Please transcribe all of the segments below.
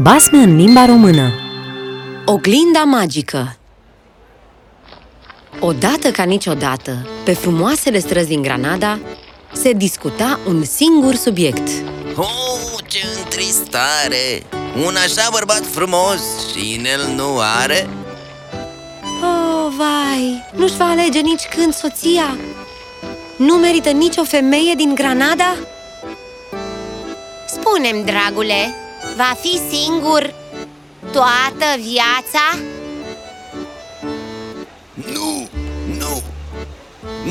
Basme în limba română Oglinda magică Odată ca niciodată, pe frumoasele străzi din Granada, se discuta un singur subiect. Oh, ce întristare! Un așa bărbat frumos și el nu are? Oh, vai! Nu-și va alege nici când soția? Nu merită nicio femeie din Granada? Spunem, dragule, va fi singur toată viața? Nu, nu!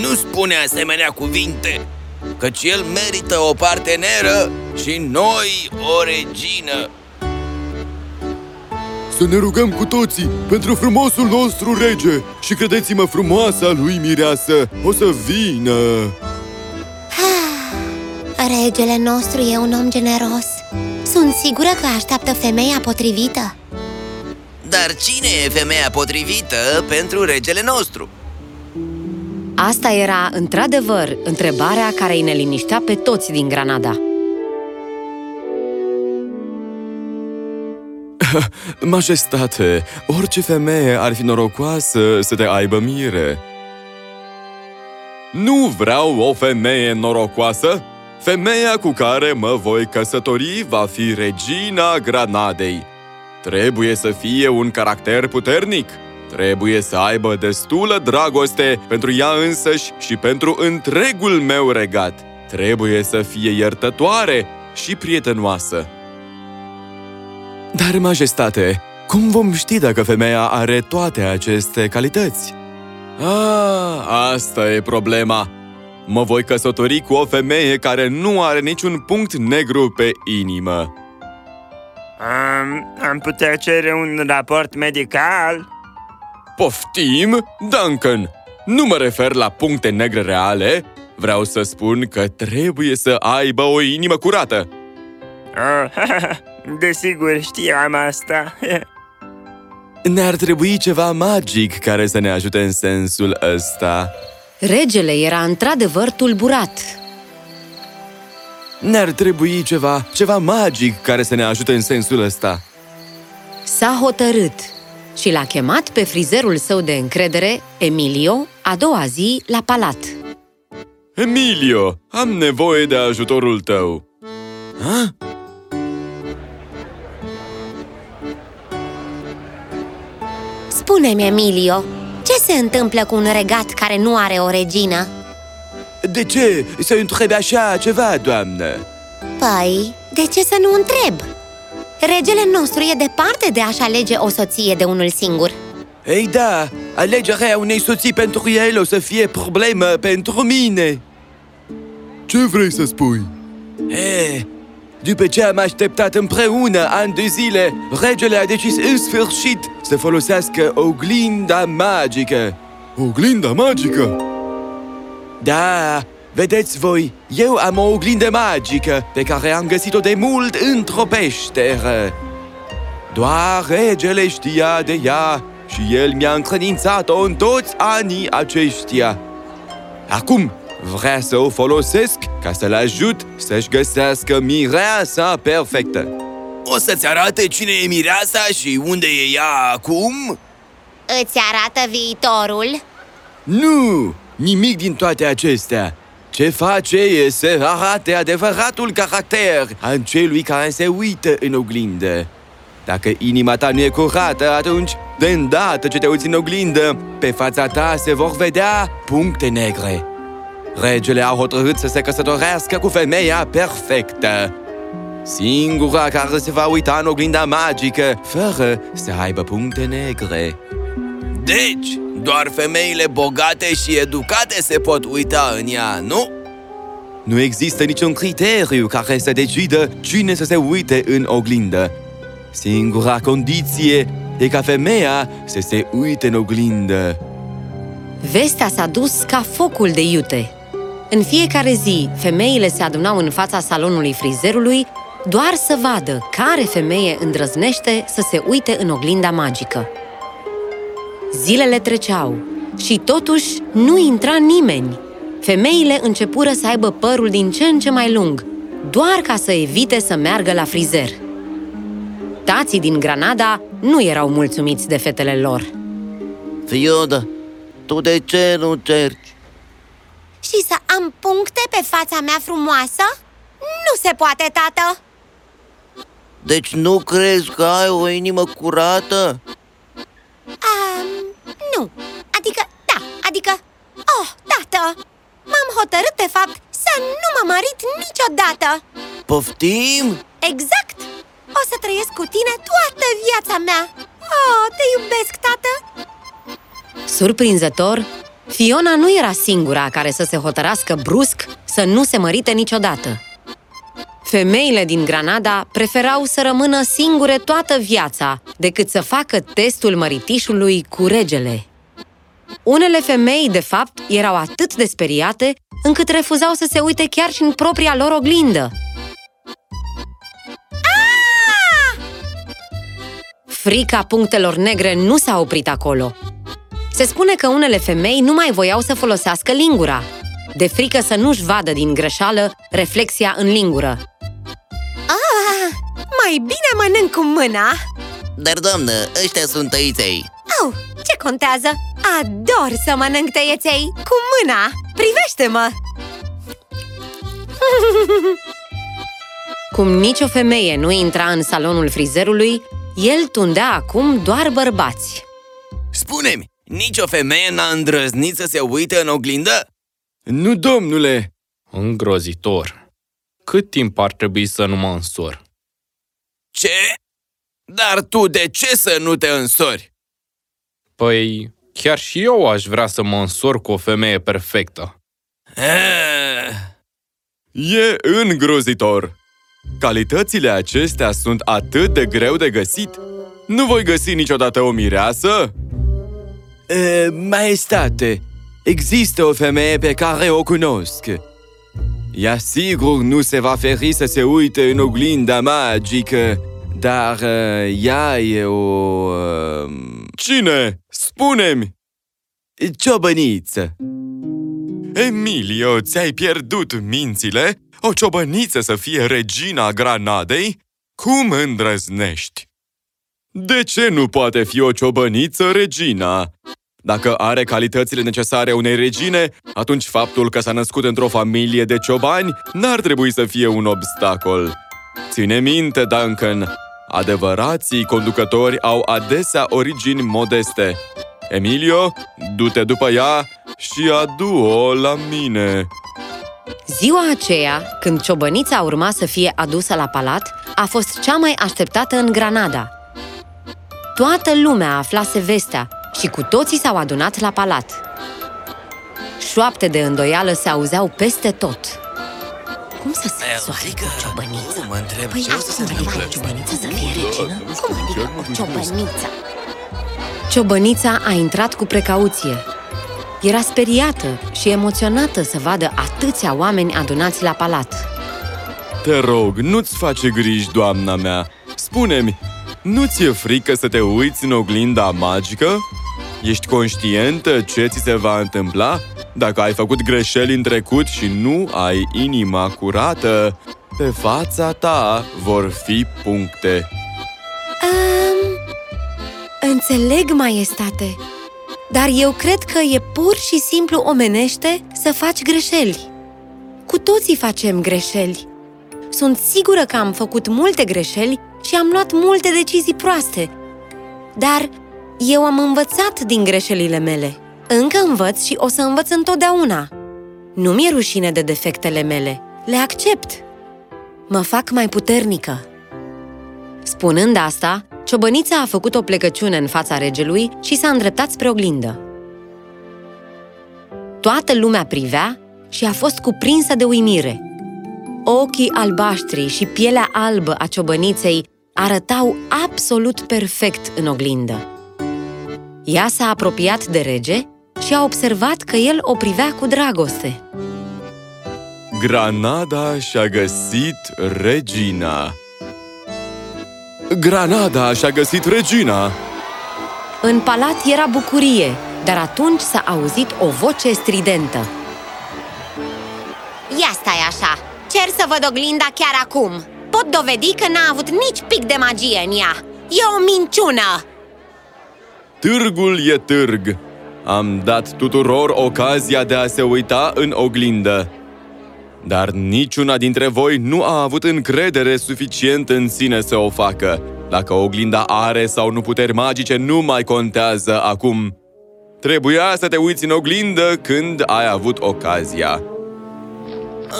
Nu spune asemenea cuvinte, căci el merită o parteneră și noi o regină! Să ne rugăm cu toții pentru frumosul nostru rege și credeți-mă frumoasa lui mireasă o să vină! Regele nostru e un om generos Sunt sigură că așteaptă femeia potrivită Dar cine e femeia potrivită pentru regele nostru? Asta era, într-adevăr, întrebarea care îi neliniștea pe toți din Granada. Majestate, orice femeie ar fi norocoasă să te aibă mire. Nu vreau o femeie norocoasă! Femeia cu care mă voi căsători va fi regina Granadei. Trebuie să fie un caracter puternic. Trebuie să aibă destulă dragoste pentru ea însăși și pentru întregul meu regat. Trebuie să fie iertătoare și prietenoasă. Dar, majestate, cum vom ști dacă femeia are toate aceste calități? Ah, asta e problema! Mă voi căsători cu o femeie care nu are niciun punct negru pe inimă. Am, am putea cere un raport medical? Poftim, Duncan! Nu mă refer la puncte negre reale, vreau să spun că trebuie să aibă o inimă curată. Oh, desigur, știam asta. Ne-ar trebui ceva magic care să ne ajute în sensul ăsta. Regele era într-adevăr tulburat. Ne-ar trebui ceva, ceva magic care să ne ajute în sensul ăsta. S-a hotărât și l-a chemat pe frizerul său de încredere, Emilio, a doua zi la palat. Emilio, am nevoie de ajutorul tău. Ha? Spune-mi, Emilio, ce se întâmplă cu un regat care nu are o regină? De ce să întrebi așa ceva, doamnă? Păi, de ce să nu întreb? Regele nostru e departe de a-și alege o soție de unul singur Ei da, alegerea unei soții pentru el o să fie problemă pentru mine Ce vrei să spui? Eh, după ce am așteptat împreună ani de zile, regele a decis în sfârșit să folosească oglinda magică. Oglinda magică? Da, vedeți voi, eu am o oglindă magică pe care am găsit-o de mult într-o peșteră. Doar regele știa de ea și el mi-a încredințat-o în toți anii aceștia. Acum, vrea să o folosesc ca să-l ajut să-și găsească mireasa perfectă. O să-ți arate cine e mireasa și unde e ea acum? Îți arată viitorul? Nu! Nimic din toate acestea! Ce face e să arate adevăratul caracter al celui care se uită în oglindă. Dacă inima ta nu e curată, atunci, de îndată ce te uiți în oglindă, pe fața ta se vor vedea puncte negre. Regele a hotărât să se căsătorească cu femeia perfectă. Singura care se va uita în oglinda magică, fără să aibă puncte negre. Deci, doar femeile bogate și educate se pot uita în ea, nu? Nu există niciun criteriu care să decidă cine să se uite în oglindă. Singura condiție e ca femeia să se uite în oglindă. Vestea s-a dus ca focul de iute. În fiecare zi, femeile se adunau în fața salonului frizerului doar să vadă care femeie îndrăznește să se uite în oglinda magică. Zilele treceau și totuși nu intra nimeni. Femeile începură să aibă părul din ce în ce mai lung, doar ca să evite să meargă la frizer. Tații din Granada nu erau mulțumiți de fetele lor. Fiona, tu de ce nu cerci? Și să am puncte pe fața mea frumoasă? Nu se poate, tată! Deci nu crezi că ai o inimă curată? Um, nu, adică, da, adică, oh, tată, m-am hotărât de fapt să nu mă mărit niciodată Poftim? Exact! O să trăiesc cu tine toată viața mea Oh, te iubesc, tată! Surprinzător, Fiona nu era singura care să se hotărască brusc să nu se mărite niciodată. Femeile din Granada preferau să rămână singure toată viața decât să facă testul măritișului cu regele. Unele femei, de fapt, erau atât de speriate încât refuzau să se uite chiar și în propria lor oglindă. Frica punctelor negre nu s-a oprit acolo. Se spune că unele femei nu mai voiau să folosească lingura, de frică să nu-și vadă din greșeală reflexia în lingură. Ah, mai bine mănânc cu mâna Dar, doamnă, ăștia sunt tăiței Au, ce contează? Ador să mănânc tăieței cu mâna Privește-mă! Cum nicio femeie nu intra în salonul frizerului, el tundea acum doar bărbați. Spune-mi, nicio femeie n-a îndrăznit să se uite în oglindă? Nu, domnule! Îngrozitor. Cât timp ar trebui să nu mă însor? Ce? Dar tu de ce să nu te însori? Păi, chiar și eu aș vrea să mă însor cu o femeie perfectă. Ah, E îngrozitor! Calitățile acestea sunt atât de greu de găsit. Nu voi găsi niciodată o mireasă? E, maestate, există o femeie pe care o cunosc. Ea sigur nu se va feri să se uite în oglinda magică, dar uh, ea e o... Uh... Cine? Spune-mi! Ciobăniță! Emilio, ți-ai pierdut mințile? O ciobăniță să fie regina Granadei? Cum îndrăznești? De ce nu poate fi o ciobăniță regina? Dacă are calitățile necesare unei regine, atunci faptul că s-a născut într-o familie de ciobani n-ar trebui să fie un obstacol. Ține minte, Duncan, adevărații conducători au adesea origini modeste. Emilio, du-te după ea și adu-o la mine. Ziua aceea, când ciobănița urma să fie adusă la palat, a fost cea mai așteptată în Granada. Toată lumea aflase vestea și cu toții s-au adunat la palat. Șoapte de îndoială se auzeau peste tot. Cum să se soare adică, cu o ciobăniță? nu mă întreb Păi ce o să asta se nu era întâmple. o ciobăniță să fie regină? Cum adică o ciobăniță? Ciobănița a intrat cu precauție. Era speriată și emoționată să vadă atâția oameni adunați la palat. Te rog, nu-ți face griji, doamna mea. Spune-mi, nu ți-e frică să te uiți în oglinda magică? Ești conștientă ce ți se va întâmpla? Dacă ai făcut greșeli în trecut și nu ai inima curată, pe fața ta vor fi puncte. Um, Înțeleg, maestate, dar eu cred că e pur și simplu omenește să faci greșeli. Cu toții facem greșeli. Sunt sigură că am făcut multe greșeli și am luat multe decizii proaste. Dar eu am învățat din greșelile mele. Încă învăț și o să învăț întotdeauna. Nu mi-e rușine de defectele mele. Le accept. Mă fac mai puternică. Spunând asta, ciobănița a făcut o plecăciune în fața regelui și s-a îndreptat spre oglindă. Toată lumea privea și a fost cuprinsă de uimire. Ochii albaștri și pielea albă a ciobăniței arătau absolut perfect în oglindă. Ea s-a apropiat de rege și a observat că el o privea cu dragoste. Granada și-a găsit regina. Granada și-a găsit regina! În palat era bucurie, dar atunci s-a auzit o voce stridentă. ia stai așa! Cer să văd oglinda chiar acum! pot dovedi că n-a avut nici pic de magie în ea E o minciună Târgul e târg. Am dat tuturor ocazia de a se uita în oglindă. Dar niciuna dintre voi nu a avut încredere suficient în sine să o facă. Dacă oglinda are sau nu puteri magice, nu mai contează acum. Trebuia să te uiți în oglindă când ai avut ocazia.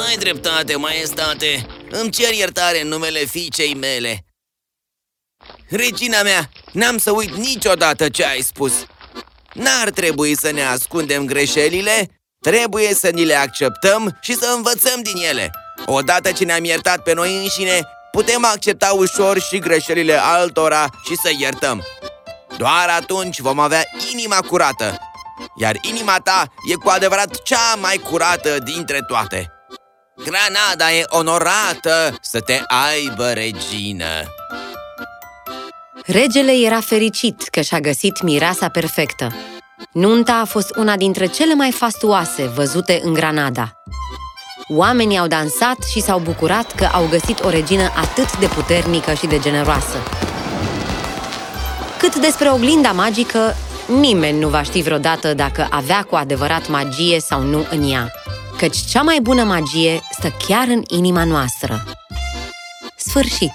Ai dreptate, maestate Îmi cer iertare în numele fiicei mele Regina mea, n-am să uit niciodată ce ai spus. N-ar trebui să ne ascundem greșelile Trebuie să ni le acceptăm și să învățăm din ele. Odată ce ne-am iertat pe noi înșine Putem accepta ușor și greșelile altora și să iertăm. Doar atunci vom avea inima curată Iar inima ta e cu adevărat cea mai curată dintre toate. Granada e onorată să te aibă regină Regele era fericit că și-a găsit mireasa perfectă. Nunta a fost una dintre cele mai fastuoase văzute în Granada. Oamenii au dansat și s-au bucurat că au găsit o regină atât de puternică și de generoasă. Cât despre oglinda magică, nimeni nu va ști vreodată dacă avea cu adevărat magie sau nu în ea, căci cea mai bună magie stă chiar în inima noastră. Sfârșit!